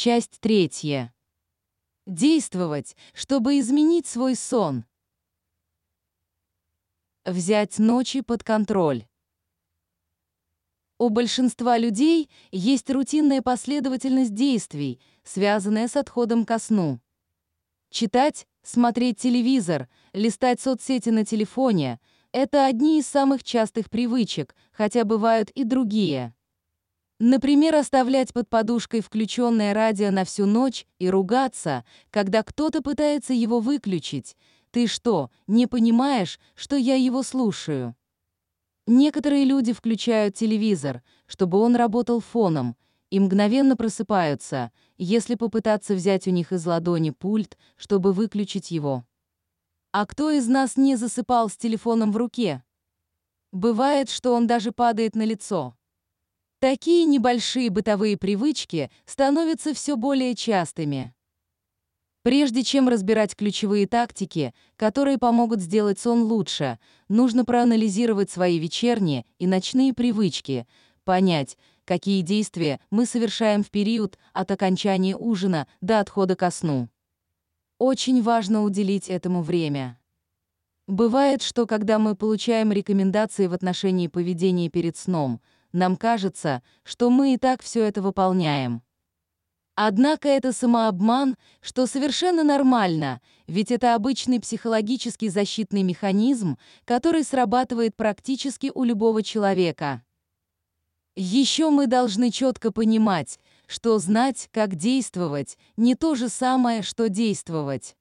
Часть третья. Действовать, чтобы изменить свой сон. Взять ночи под контроль. У большинства людей есть рутинная последовательность действий, связанная с отходом ко сну. Читать, смотреть телевизор, листать соцсети на телефоне — это одни из самых частых привычек, хотя бывают и другие. Например, оставлять под подушкой включенное радио на всю ночь и ругаться, когда кто-то пытается его выключить. Ты что, не понимаешь, что я его слушаю? Некоторые люди включают телевизор, чтобы он работал фоном, и мгновенно просыпаются, если попытаться взять у них из ладони пульт, чтобы выключить его. А кто из нас не засыпал с телефоном в руке? Бывает, что он даже падает на лицо. Такие небольшие бытовые привычки становятся все более частыми. Прежде чем разбирать ключевые тактики, которые помогут сделать сон лучше, нужно проанализировать свои вечерние и ночные привычки, понять, какие действия мы совершаем в период от окончания ужина до отхода ко сну. Очень важно уделить этому время. Бывает, что когда мы получаем рекомендации в отношении поведения перед сном – нам кажется, что мы и так все это выполняем. Однако это самообман, что совершенно нормально, ведь это обычный психологический защитный механизм, который срабатывает практически у любого человека. Еще мы должны четко понимать, что знать, как действовать, не то же самое, что действовать.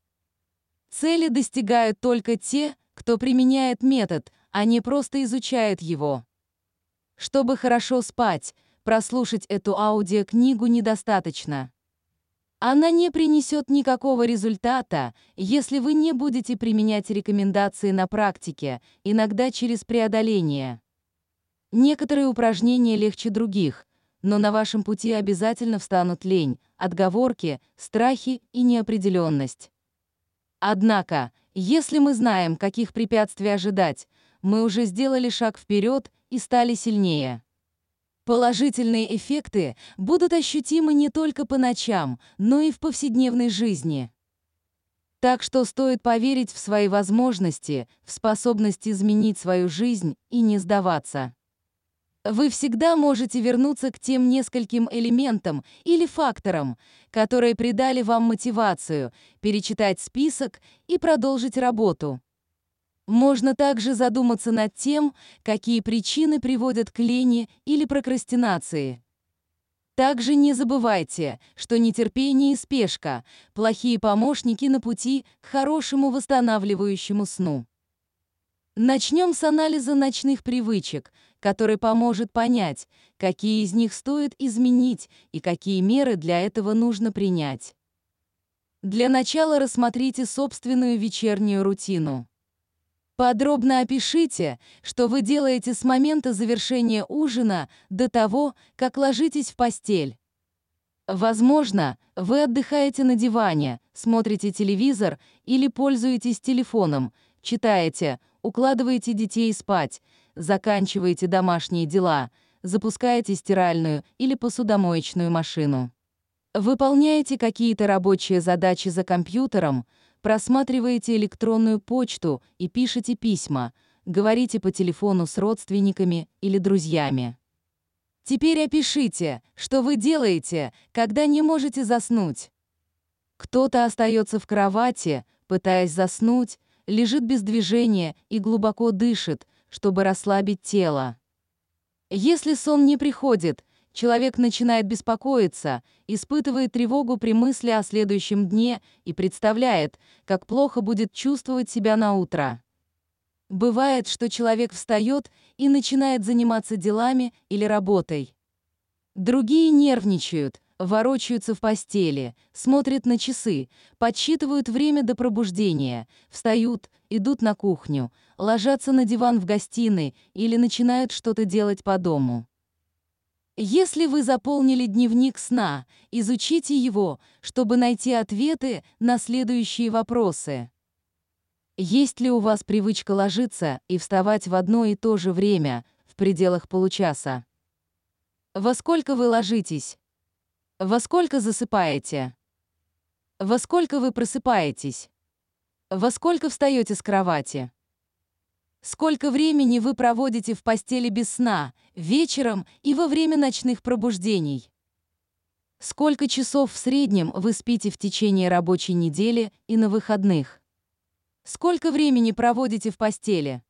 Цели достигают только те, кто применяет метод, а не просто изучает его. Чтобы хорошо спать, прослушать эту аудиокнигу недостаточно. Она не принесет никакого результата, если вы не будете применять рекомендации на практике, иногда через преодоление. Некоторые упражнения легче других, но на вашем пути обязательно встанут лень, отговорки, страхи и неопределенность. Однако, если мы знаем, каких препятствий ожидать, мы уже сделали шаг вперед и стали сильнее. Положительные эффекты будут ощутимы не только по ночам, но и в повседневной жизни. Так что стоит поверить в свои возможности, в способность изменить свою жизнь и не сдаваться. Вы всегда можете вернуться к тем нескольким элементам или факторам, которые придали вам мотивацию, перечитать список и продолжить работу. Можно также задуматься над тем, какие причины приводят к лени или прокрастинации. Также не забывайте, что нетерпение и спешка – плохие помощники на пути к хорошему восстанавливающему сну. Начнем с анализа ночных привычек, который поможет понять, какие из них стоит изменить и какие меры для этого нужно принять. Для начала рассмотрите собственную вечернюю рутину. Подробно опишите, что вы делаете с момента завершения ужина до того, как ложитесь в постель. Возможно, вы отдыхаете на диване, смотрите телевизор или пользуетесь телефоном, читаете, укладываете детей спать, заканчиваете домашние дела, запускаете стиральную или посудомоечную машину. Выполняете какие-то рабочие задачи за компьютером, просматриваете электронную почту и пишете письма, говорите по телефону с родственниками или друзьями. Теперь опишите, что вы делаете, когда не можете заснуть. Кто-то остается в кровати, пытаясь заснуть, лежит без движения и глубоко дышит, чтобы расслабить тело. Если сон не приходит, Человек начинает беспокоиться, испытывает тревогу при мысли о следующем дне и представляет, как плохо будет чувствовать себя на утро. Бывает, что человек встает и начинает заниматься делами или работой. Другие нервничают, ворочаются в постели, смотрят на часы, подсчитывают время до пробуждения, встают, идут на кухню, ложатся на диван в гостиной или начинают что-то делать по дому. Если вы заполнили дневник сна, изучите его, чтобы найти ответы на следующие вопросы. Есть ли у вас привычка ложиться и вставать в одно и то же время, в пределах получаса? Во сколько вы ложитесь? Во сколько засыпаете? Во сколько вы просыпаетесь? Во сколько встаете с кровати? Сколько времени вы проводите в постели без сна, вечером и во время ночных пробуждений? Сколько часов в среднем вы спите в течение рабочей недели и на выходных? Сколько времени проводите в постели?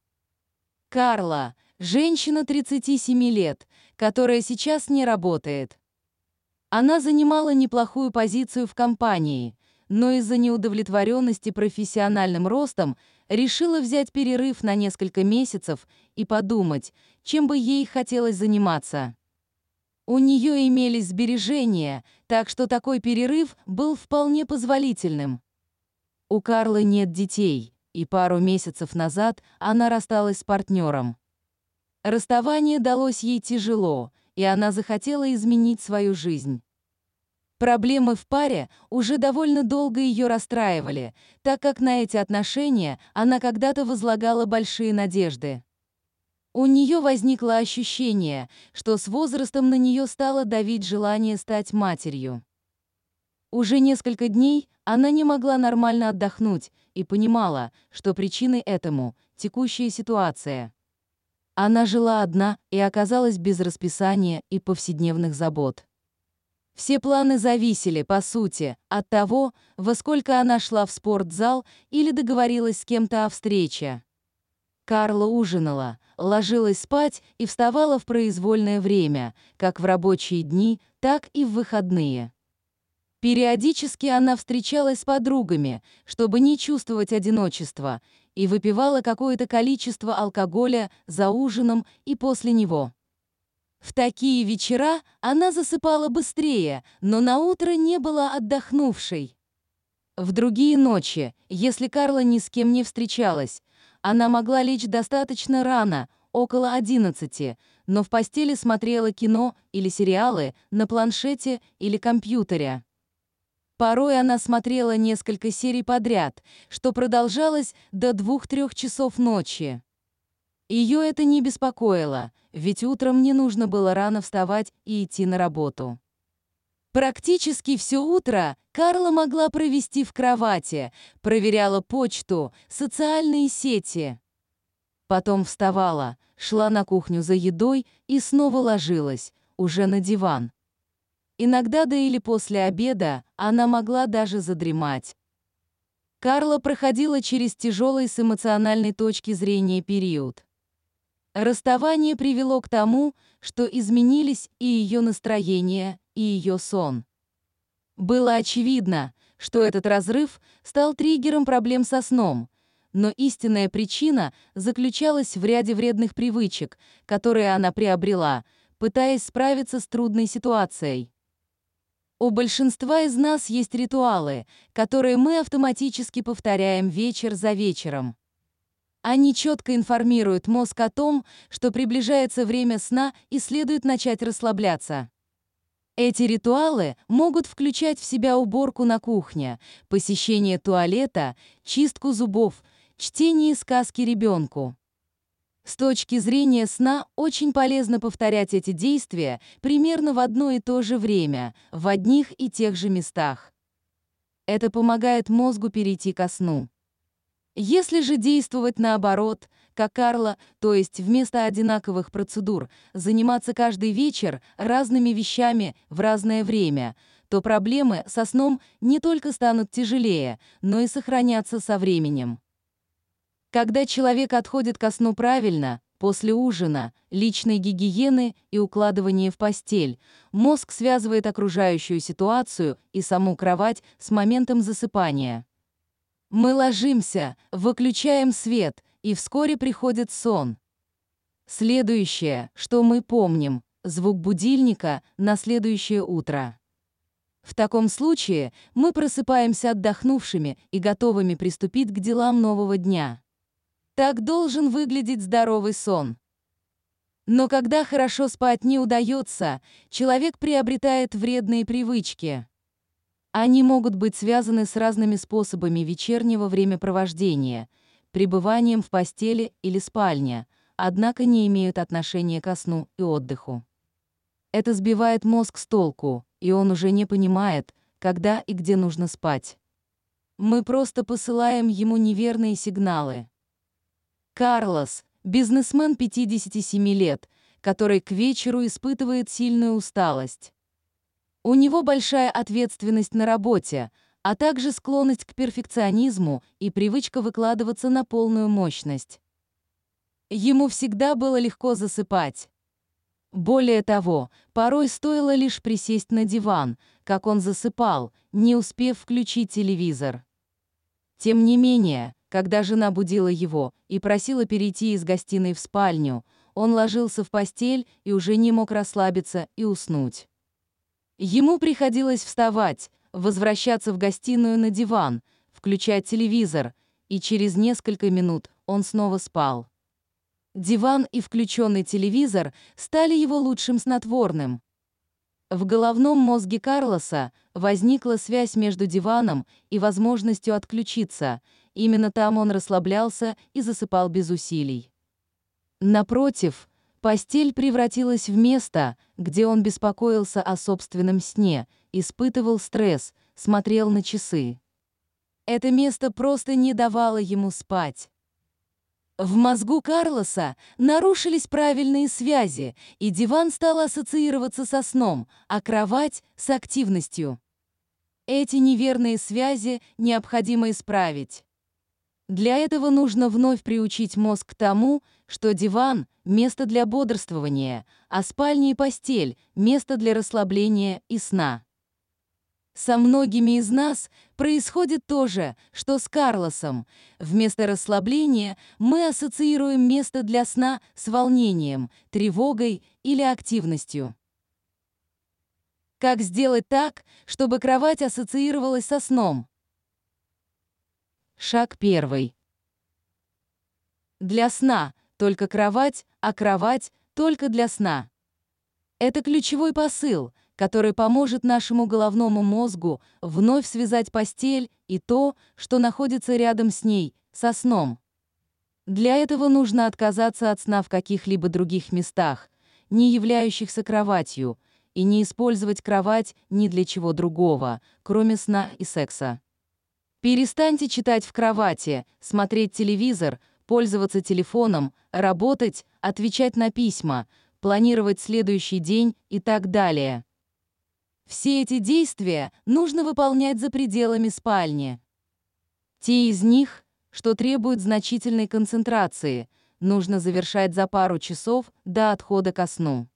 Карла, женщина 37 лет, которая сейчас не работает. Она занимала неплохую позицию в компании, но из-за неудовлетворенности профессиональным ростом решила взять перерыв на несколько месяцев и подумать, чем бы ей хотелось заниматься. У нее имелись сбережения, так что такой перерыв был вполне позволительным. У Карлы нет детей, и пару месяцев назад она рассталась с партнером. Расставание далось ей тяжело, и она захотела изменить свою жизнь. Проблемы в паре уже довольно долго ее расстраивали, так как на эти отношения она когда-то возлагала большие надежды. У нее возникло ощущение, что с возрастом на нее стало давить желание стать матерью. Уже несколько дней она не могла нормально отдохнуть и понимала, что причиной этому – текущая ситуация. Она жила одна и оказалась без расписания и повседневных забот. Все планы зависели, по сути, от того, во сколько она шла в спортзал или договорилась с кем-то о встрече. Карла ужинала, ложилась спать и вставала в произвольное время, как в рабочие дни, так и в выходные. Периодически она встречалась с подругами, чтобы не чувствовать одиночества, и выпивала какое-то количество алкоголя за ужином и после него. В такие вечера она засыпала быстрее, но на утро не была отдохнувшей. В другие ночи, если Карла ни с кем не встречалась, она могла лечь достаточно рано, около 11, но в постели смотрела кино или сериалы на планшете или компьютере. Порой она смотрела несколько серий подряд, что продолжалось до 2-3 часов ночи. Ее это не беспокоило, ведь утром не нужно было рано вставать и идти на работу. Практически все утро Карла могла провести в кровати, проверяла почту, социальные сети. Потом вставала, шла на кухню за едой и снова ложилась, уже на диван. Иногда до или после обеда она могла даже задремать. Карла проходила через тяжелый с эмоциональной точки зрения период. Расставание привело к тому, что изменились и ее настроение, и ее сон. Было очевидно, что этот разрыв стал триггером проблем со сном, но истинная причина заключалась в ряде вредных привычек, которые она приобрела, пытаясь справиться с трудной ситуацией. У большинства из нас есть ритуалы, которые мы автоматически повторяем вечер за вечером. Они четко информируют мозг о том, что приближается время сна и следует начать расслабляться. Эти ритуалы могут включать в себя уборку на кухне, посещение туалета, чистку зубов, чтение сказки ребенку. С точки зрения сна очень полезно повторять эти действия примерно в одно и то же время, в одних и тех же местах. Это помогает мозгу перейти ко сну. Если же действовать наоборот, как Карла, то есть вместо одинаковых процедур заниматься каждый вечер разными вещами в разное время, то проблемы со сном не только станут тяжелее, но и сохранятся со временем. Когда человек отходит ко сну правильно, после ужина, личной гигиены и укладывания в постель, мозг связывает окружающую ситуацию и саму кровать с моментом засыпания. Мы ложимся, выключаем свет, и вскоре приходит сон. Следующее, что мы помним, звук будильника на следующее утро. В таком случае мы просыпаемся отдохнувшими и готовыми приступить к делам нового дня. Так должен выглядеть здоровый сон. Но когда хорошо спать не удается, человек приобретает вредные привычки. Они могут быть связаны с разными способами вечернего времяпровождения, пребыванием в постели или спальне, однако не имеют отношения ко сну и отдыху. Это сбивает мозг с толку, и он уже не понимает, когда и где нужно спать. Мы просто посылаем ему неверные сигналы. Карлос, бизнесмен 57 лет, который к вечеру испытывает сильную усталость. У него большая ответственность на работе, а также склонность к перфекционизму и привычка выкладываться на полную мощность. Ему всегда было легко засыпать. Более того, порой стоило лишь присесть на диван, как он засыпал, не успев включить телевизор. Тем не менее, когда жена будила его и просила перейти из гостиной в спальню, он ложился в постель и уже не мог расслабиться и уснуть. Ему приходилось вставать, возвращаться в гостиную на диван, включать телевизор, и через несколько минут он снова спал. Диван и включенный телевизор стали его лучшим снотворным. В головном мозге Карлоса возникла связь между диваном и возможностью отключиться. Именно там он расслаблялся и засыпал без усилий. Напротив, постель превратилась в место, где он беспокоился о собственном сне, испытывал стресс, смотрел на часы. Это место просто не давало ему спать. В мозгу Карлоса нарушились правильные связи, и диван стал ассоциироваться со сном, а кровать — с активностью. Эти неверные связи необходимо исправить. Для этого нужно вновь приучить мозг к тому, что диван — место для бодрствования, а спальня и постель — место для расслабления и сна. Со многими из нас происходит то же, что с Карлосом. Вместо расслабления мы ассоциируем место для сна с волнением, тревогой или активностью. Как сделать так, чтобы кровать ассоциировалась со сном? Шаг первый. Для сна только кровать, а кровать только для сна. Это ключевой посыл — который поможет нашему головному мозгу вновь связать постель и то, что находится рядом с ней, со сном. Для этого нужно отказаться от сна в каких-либо других местах, не являющихся кроватью, и не использовать кровать ни для чего другого, кроме сна и секса. Перестаньте читать в кровати, смотреть телевизор, пользоваться телефоном, работать, отвечать на письма, планировать следующий день и так далее. Все эти действия нужно выполнять за пределами спальни. Те из них, что требуют значительной концентрации, нужно завершать за пару часов до отхода ко сну.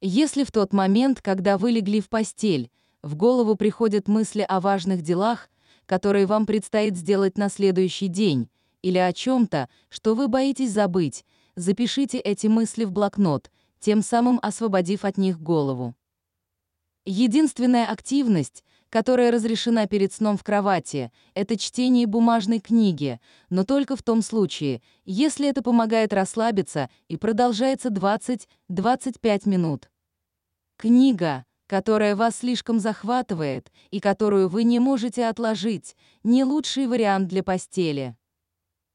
Если в тот момент, когда вы легли в постель, в голову приходят мысли о важных делах, которые вам предстоит сделать на следующий день, или о чем-то, что вы боитесь забыть, запишите эти мысли в блокнот, тем самым освободив от них голову. Единственная активность, которая разрешена перед сном в кровати, это чтение бумажной книги, но только в том случае, если это помогает расслабиться и продолжается 20-25 минут. Книга, которая вас слишком захватывает и которую вы не можете отложить, не лучший вариант для постели.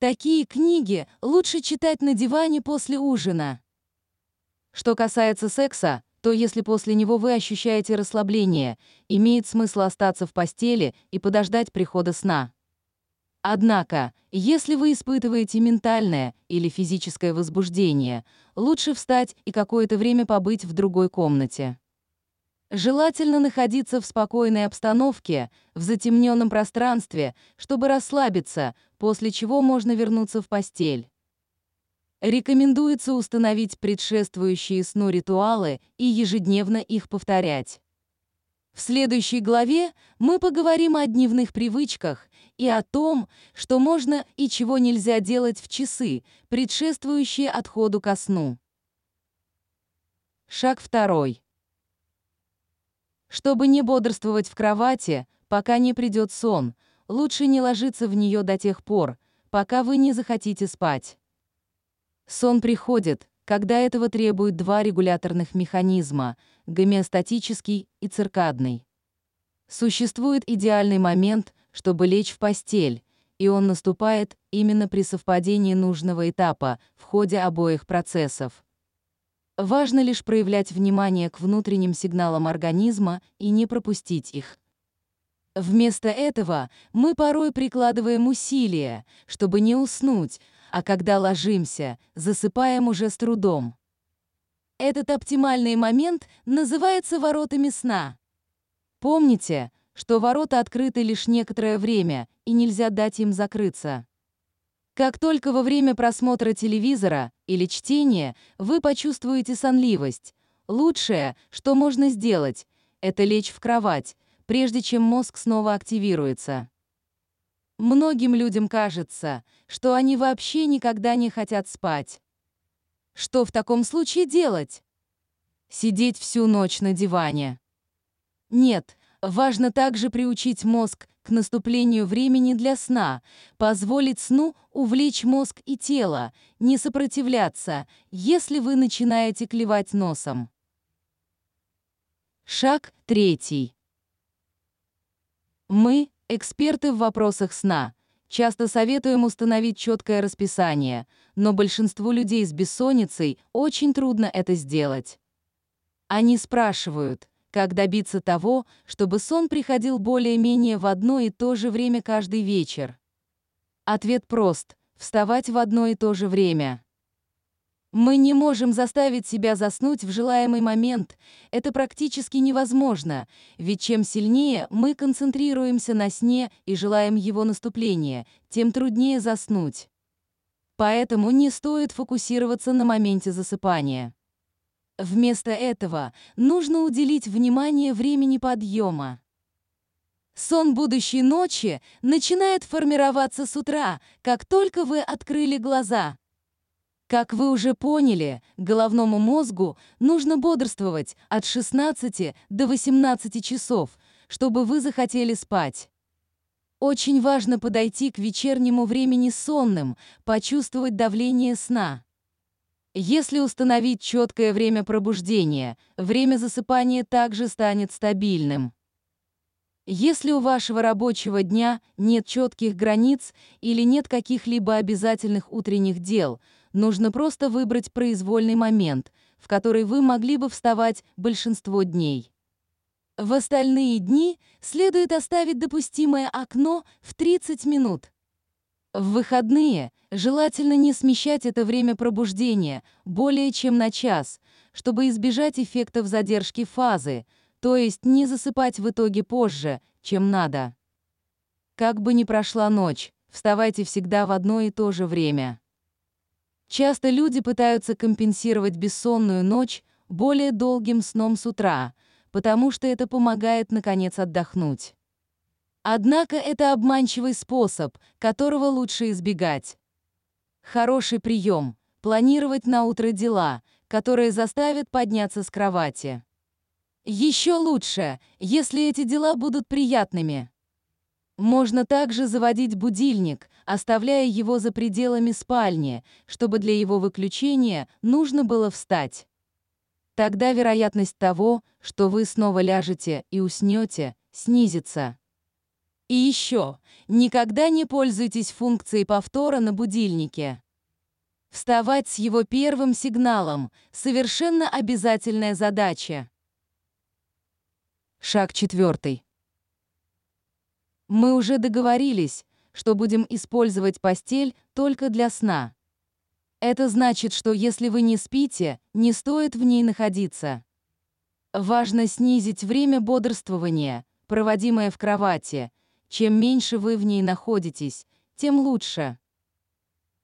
Такие книги лучше читать на диване после ужина. Что касается секса, то если после него вы ощущаете расслабление, имеет смысл остаться в постели и подождать прихода сна. Однако, если вы испытываете ментальное или физическое возбуждение, лучше встать и какое-то время побыть в другой комнате. Желательно находиться в спокойной обстановке, в затемненном пространстве, чтобы расслабиться, после чего можно вернуться в постель. Рекомендуется установить предшествующие сну ритуалы и ежедневно их повторять. В следующей главе мы поговорим о дневных привычках и о том, что можно и чего нельзя делать в часы, предшествующие отходу ко сну. Шаг второй. Чтобы не бодрствовать в кровати, пока не придет сон, лучше не ложиться в нее до тех пор, пока вы не захотите спать. Сон приходит, когда этого требуют два регуляторных механизма – гомеостатический и циркадный. Существует идеальный момент, чтобы лечь в постель, и он наступает именно при совпадении нужного этапа в ходе обоих процессов. Важно лишь проявлять внимание к внутренним сигналам организма и не пропустить их. Вместо этого мы порой прикладываем усилия, чтобы не уснуть, а когда ложимся, засыпаем уже с трудом. Этот оптимальный момент называется воротами сна. Помните, что ворота открыты лишь некоторое время, и нельзя дать им закрыться. Как только во время просмотра телевизора или чтения вы почувствуете сонливость, лучшее, что можно сделать, это лечь в кровать, прежде чем мозг снова активируется. Многим людям кажется, что они вообще никогда не хотят спать. Что в таком случае делать? Сидеть всю ночь на диване. Нет, важно также приучить мозг к наступлению времени для сна, позволить сну увлечь мозг и тело, не сопротивляться, если вы начинаете клевать носом. Шаг третий. Мы, эксперты в вопросах сна, часто советуем установить четкое расписание, но большинству людей с бессонницей очень трудно это сделать. Они спрашивают, как добиться того, чтобы сон приходил более-менее в одно и то же время каждый вечер. Ответ прост – вставать в одно и то же время. Мы не можем заставить себя заснуть в желаемый момент. Это практически невозможно, ведь чем сильнее мы концентрируемся на сне и желаем его наступления, тем труднее заснуть. Поэтому не стоит фокусироваться на моменте засыпания. Вместо этого нужно уделить внимание времени подъема. Сон будущей ночи начинает формироваться с утра, как только вы открыли глаза. Как вы уже поняли, головному мозгу нужно бодрствовать от 16 до 18 часов, чтобы вы захотели спать. Очень важно подойти к вечернему времени сонным, почувствовать давление сна. Если установить четкое время пробуждения, время засыпания также станет стабильным. Если у вашего рабочего дня нет четких границ или нет каких-либо обязательных утренних дел – Нужно просто выбрать произвольный момент, в который вы могли бы вставать большинство дней. В остальные дни следует оставить допустимое окно в 30 минут. В выходные желательно не смещать это время пробуждения более чем на час, чтобы избежать эффектов задержки фазы, то есть не засыпать в итоге позже, чем надо. Как бы ни прошла ночь, вставайте всегда в одно и то же время. Часто люди пытаются компенсировать бессонную ночь более долгим сном с утра, потому что это помогает, наконец, отдохнуть. Однако это обманчивый способ, которого лучше избегать. Хороший прием – планировать на утро дела, которые заставят подняться с кровати. Еще лучше, если эти дела будут приятными. Можно также заводить будильник, оставляя его за пределами спальни, чтобы для его выключения нужно было встать. Тогда вероятность того, что вы снова ляжете и уснете, снизится. И еще, никогда не пользуйтесь функцией повтора на будильнике. Вставать с его первым сигналом – совершенно обязательная задача. Шаг четвертый. Мы уже договорились, что будем использовать постель только для сна. Это значит, что если вы не спите, не стоит в ней находиться. Важно снизить время бодрствования, проводимое в кровати. Чем меньше вы в ней находитесь, тем лучше.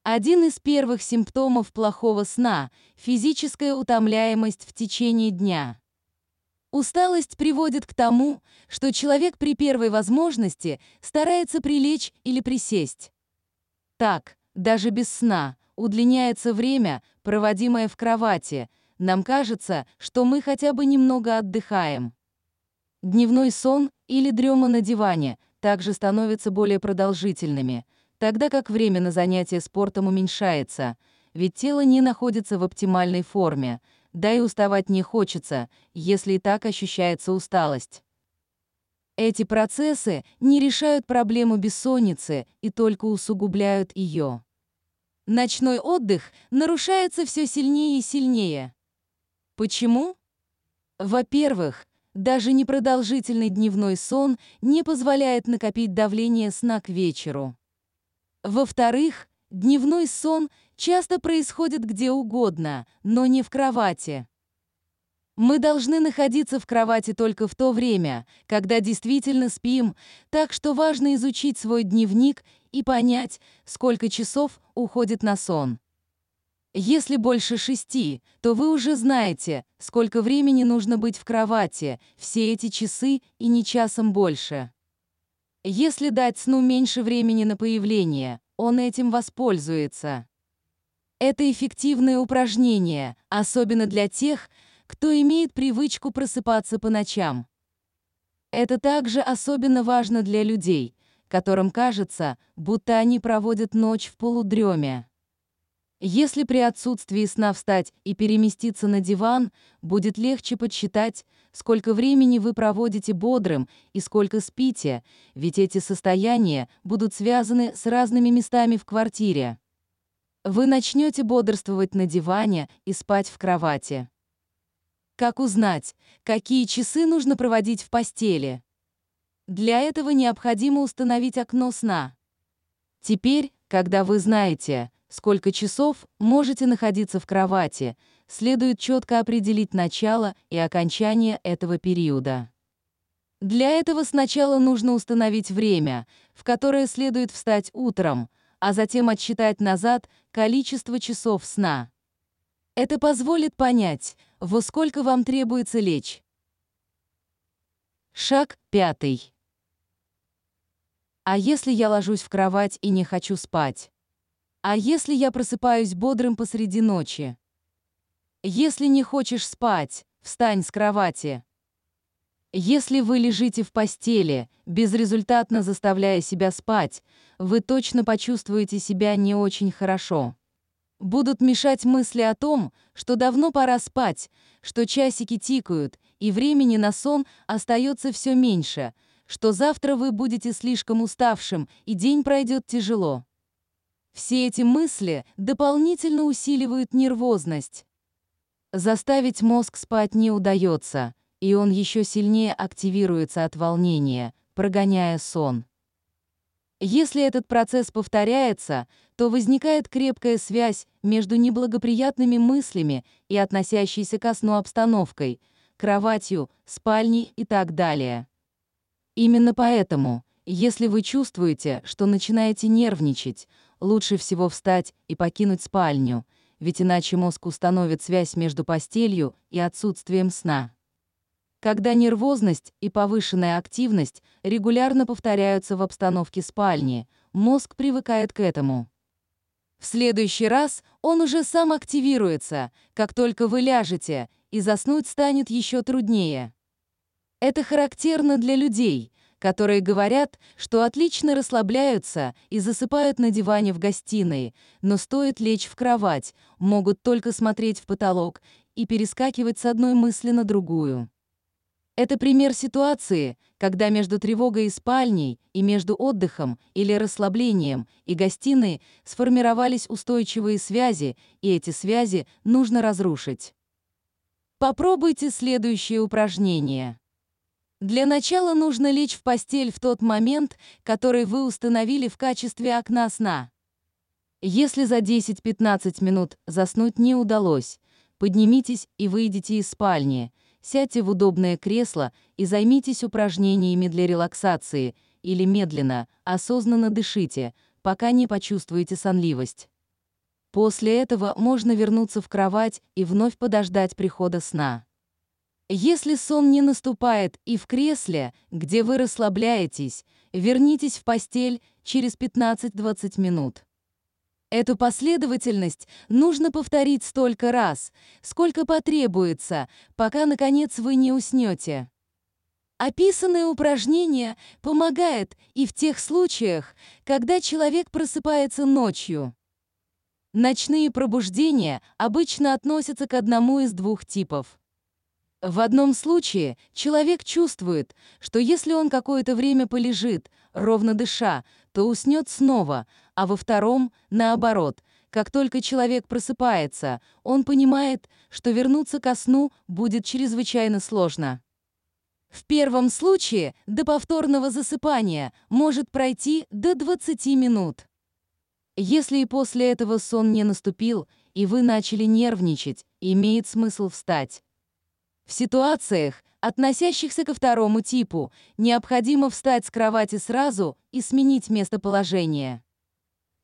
Один из первых симптомов плохого сна – физическая утомляемость в течение дня. Усталость приводит к тому, что человек при первой возможности старается прилечь или присесть. Так, даже без сна, удлиняется время, проводимое в кровати. Нам кажется, что мы хотя бы немного отдыхаем. Дневной сон или дрема на диване также становятся более продолжительными, тогда как время на занятие спортом уменьшается, ведь тело не находится в оптимальной форме – да и уставать не хочется, если и так ощущается усталость. Эти процессы не решают проблему бессонницы и только усугубляют ее. Ночной отдых нарушается все сильнее и сильнее. Почему? Во-первых, даже непродолжительный дневной сон не позволяет накопить давление сна к вечеру. Во-вторых, дневной сон часто происходит где угодно, но не в кровати. Мы должны находиться в кровати только в то время, когда действительно спим, так что важно изучить свой дневник и понять, сколько часов уходит на сон. Если больше шести, то вы уже знаете, сколько времени нужно быть в кровати, все эти часы и не часом больше. Если дать сну меньше времени на появление, он этим воспользуется. Это эффективное упражнение, особенно для тех, кто имеет привычку просыпаться по ночам. Это также особенно важно для людей, которым кажется, будто они проводят ночь в полудреме. Если при отсутствии сна встать и переместиться на диван, будет легче подсчитать, сколько времени вы проводите бодрым и сколько спите, ведь эти состояния будут связаны с разными местами в квартире. Вы начнете бодрствовать на диване и спать в кровати. Как узнать, какие часы нужно проводить в постели? Для этого необходимо установить окно сна. Теперь, когда вы знаете, сколько часов можете находиться в кровати, следует четко определить начало и окончание этого периода. Для этого сначала нужно установить время, в которое следует встать утром, а затем отсчитать назад количество часов сна. Это позволит понять, во сколько вам требуется лечь. Шаг пятый. А если я ложусь в кровать и не хочу спать? А если я просыпаюсь бодрым посреди ночи? Если не хочешь спать, встань с кровати. Если вы лежите в постели, безрезультатно заставляя себя спать, вы точно почувствуете себя не очень хорошо. Будут мешать мысли о том, что давно пора спать, что часики тикают, и времени на сон остается все меньше, что завтра вы будете слишком уставшим, и день пройдет тяжело. Все эти мысли дополнительно усиливают нервозность. Заставить мозг спать не удается, и он еще сильнее активируется от волнения, прогоняя сон. Если этот процесс повторяется, то возникает крепкая связь между неблагоприятными мыслями и относящейся ко сну обстановкой, кроватью, спальней и так далее. Именно поэтому, если вы чувствуете, что начинаете нервничать, лучше всего встать и покинуть спальню, ведь иначе мозг установит связь между постелью и отсутствием сна. Когда нервозность и повышенная активность регулярно повторяются в обстановке спальни, мозг привыкает к этому. В следующий раз он уже сам активируется, как только вы ляжете, и заснуть станет еще труднее. Это характерно для людей, которые говорят, что отлично расслабляются и засыпают на диване в гостиной, но стоит лечь в кровать, могут только смотреть в потолок и перескакивать с одной мысли на другую. Это пример ситуации, когда между тревогой и спальней, и между отдыхом или расслаблением и гостиной сформировались устойчивые связи, и эти связи нужно разрушить. Попробуйте следующее упражнение. Для начала нужно лечь в постель в тот момент, который вы установили в качестве окна сна. Если за 10-15 минут заснуть не удалось, поднимитесь и выйдите из спальни – сядьте в удобное кресло и займитесь упражнениями для релаксации или медленно, осознанно дышите, пока не почувствуете сонливость. После этого можно вернуться в кровать и вновь подождать прихода сна. Если сон не наступает и в кресле, где вы расслабляетесь, вернитесь в постель через 15-20 минут. Эту последовательность нужно повторить столько раз, сколько потребуется, пока, наконец, вы не уснете. Описанное упражнение помогает и в тех случаях, когда человек просыпается ночью. Ночные пробуждения обычно относятся к одному из двух типов. В одном случае человек чувствует, что если он какое-то время полежит, ровно дыша, то уснет снова, а во втором, наоборот, как только человек просыпается, он понимает, что вернуться ко сну будет чрезвычайно сложно. В первом случае до повторного засыпания может пройти до 20 минут. Если и после этого сон не наступил, и вы начали нервничать, имеет смысл встать. В ситуациях, относящихся ко второму типу, необходимо встать с кровати сразу и сменить местоположение.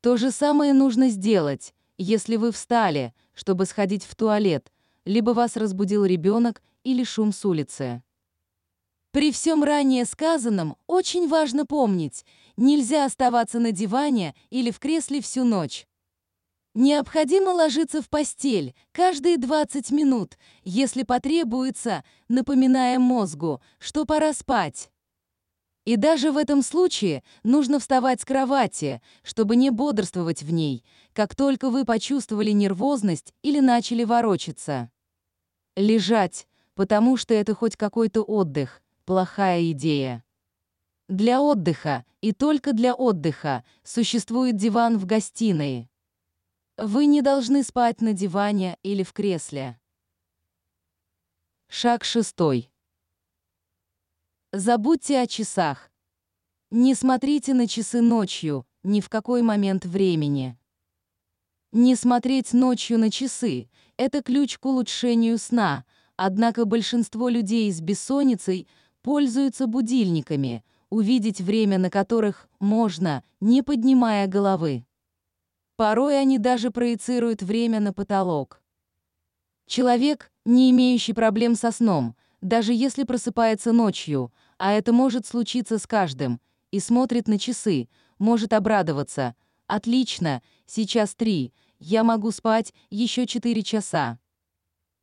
То же самое нужно сделать, если вы встали, чтобы сходить в туалет, либо вас разбудил ребенок или шум с улицы. При всем ранее сказанном очень важно помнить, нельзя оставаться на диване или в кресле всю ночь. Необходимо ложиться в постель каждые 20 минут, если потребуется, напоминая мозгу, что пора спать. И даже в этом случае нужно вставать с кровати, чтобы не бодрствовать в ней, как только вы почувствовали нервозность или начали ворочаться. Лежать, потому что это хоть какой-то отдых, плохая идея. Для отдыха, и только для отдыха, существует диван в гостиной. Вы не должны спать на диване или в кресле. Шаг шестой. Забудьте о часах. Не смотрите на часы ночью, ни в какой момент времени. Не смотреть ночью на часы – это ключ к улучшению сна, однако большинство людей с бессонницей пользуются будильниками, увидеть время на которых можно, не поднимая головы. Порой они даже проецируют время на потолок. Человек, не имеющий проблем со сном, даже если просыпается ночью, а это может случиться с каждым, и смотрит на часы, может обрадоваться. «Отлично, сейчас три, я могу спать еще четыре часа».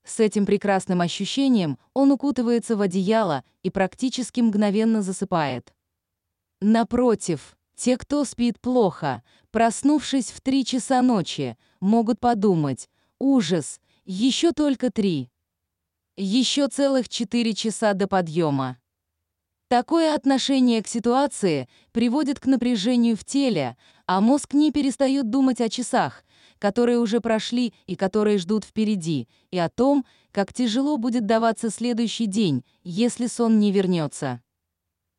С этим прекрасным ощущением он укутывается в одеяло и практически мгновенно засыпает. Напротив, те, кто спит плохо, проснувшись в 3 часа ночи, могут подумать «Ужас, еще только три. Еще целых 4 часа до подъема». Такое отношение к ситуации приводит к напряжению в теле, а мозг не перестает думать о часах, которые уже прошли и которые ждут впереди, и о том, как тяжело будет даваться следующий день, если сон не вернется.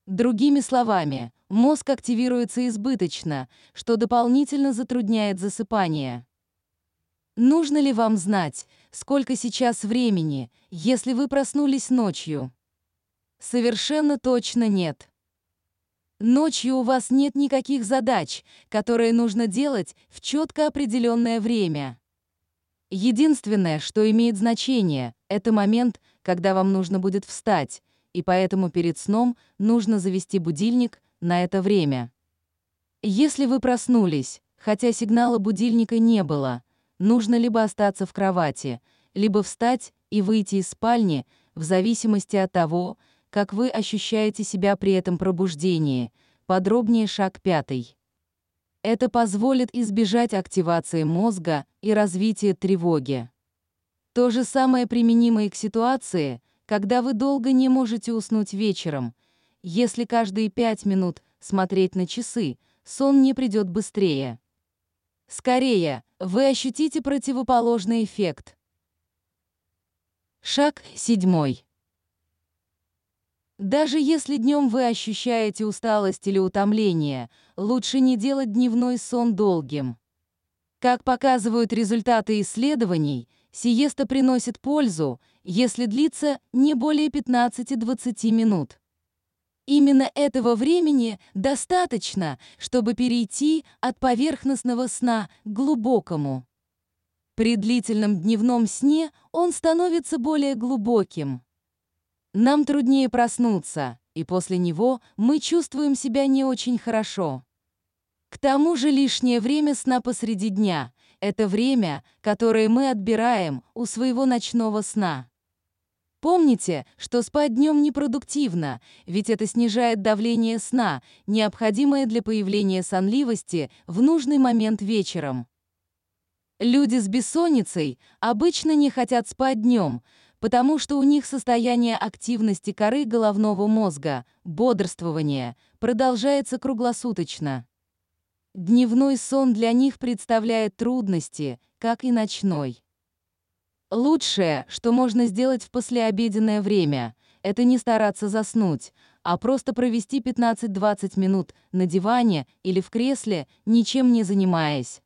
Другими словами, мозг активируется избыточно, что дополнительно затрудняет засыпание. Нужно ли вам знать, сколько сейчас времени, если вы проснулись ночью? Совершенно точно нет. Ночью у вас нет никаких задач, которые нужно делать в четко определенное время. Единственное, что имеет значение, это момент, когда вам нужно будет встать, и поэтому перед сном нужно завести будильник на это время. Если вы проснулись, хотя сигнала будильника не было, нужно либо остаться в кровати, либо встать и выйти из спальни, в зависимости от того, как вы ощущаете себя при этом пробуждении. Подробнее шаг пятый. Это позволит избежать активации мозга и развития тревоги. То же самое применимо и к ситуации, когда вы долго не можете уснуть вечером. Если каждые пять минут смотреть на часы, сон не придет быстрее. Скорее, вы ощутите противоположный эффект. Шаг седьмой. Даже если днем вы ощущаете усталость или утомление, лучше не делать дневной сон долгим. Как показывают результаты исследований, сиеста приносит пользу, если длится не более 15-20 минут. Именно этого времени достаточно, чтобы перейти от поверхностного сна к глубокому. При длительном дневном сне он становится более глубоким. Нам труднее проснуться, и после него мы чувствуем себя не очень хорошо. К тому же лишнее время сна посреди дня — это время, которое мы отбираем у своего ночного сна. Помните, что спать днем непродуктивно, ведь это снижает давление сна, необходимое для появления сонливости в нужный момент вечером. Люди с бессонницей обычно не хотят спать днем, потому что у них состояние активности коры головного мозга, бодрствования, продолжается круглосуточно. Дневной сон для них представляет трудности, как и ночной. Лучшее, что можно сделать в послеобеденное время, это не стараться заснуть, а просто провести 15-20 минут на диване или в кресле, ничем не занимаясь.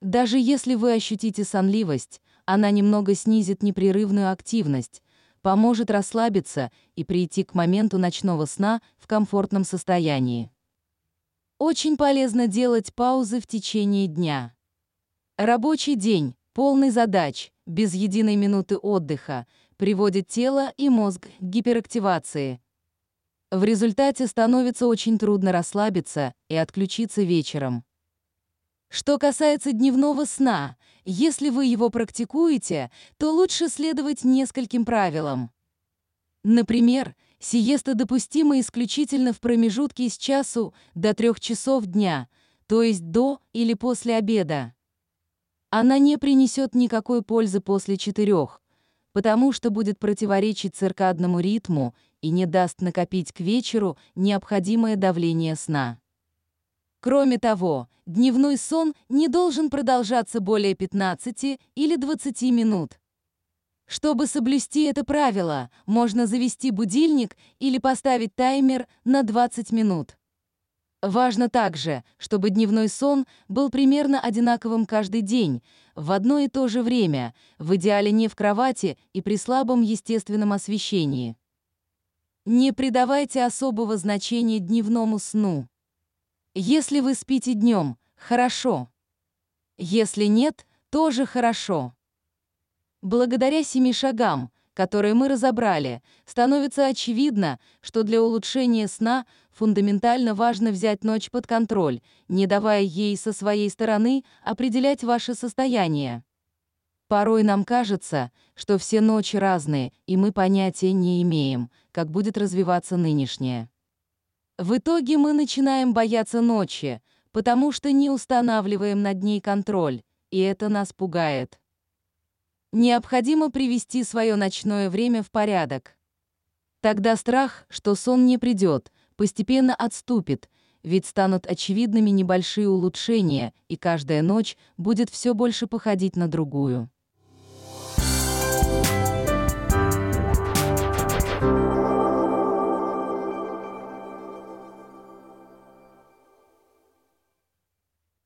Даже если вы ощутите сонливость, она немного снизит непрерывную активность, поможет расслабиться и прийти к моменту ночного сна в комфортном состоянии. Очень полезно делать паузы в течение дня. Рабочий день, полный задач, без единой минуты отдыха, приводит тело и мозг к гиперактивации. В результате становится очень трудно расслабиться и отключиться вечером. Что касается дневного сна, если вы его практикуете, то лучше следовать нескольким правилам. Например, сиеста допустима исключительно в промежутке с часу до трех часов дня, то есть до или после обеда. Она не принесет никакой пользы после четырех, потому что будет противоречить циркадному ритму и не даст накопить к вечеру необходимое давление сна. Кроме того, дневной сон не должен продолжаться более 15 или 20 минут. Чтобы соблюсти это правило, можно завести будильник или поставить таймер на 20 минут. Важно также, чтобы дневной сон был примерно одинаковым каждый день, в одно и то же время, в идеале не в кровати и при слабом естественном освещении. Не придавайте особого значения дневному сну. Если вы спите днем, хорошо. Если нет, тоже хорошо. Благодаря семи шагам, которые мы разобрали, становится очевидно, что для улучшения сна фундаментально важно взять ночь под контроль, не давая ей со своей стороны определять ваше состояние. Порой нам кажется, что все ночи разные, и мы понятия не имеем, как будет развиваться нынешняя. В итоге мы начинаем бояться ночи, потому что не устанавливаем над ней контроль, и это нас пугает. Необходимо привести свое ночное время в порядок. Тогда страх, что сон не придет, постепенно отступит, ведь станут очевидными небольшие улучшения, и каждая ночь будет все больше походить на другую.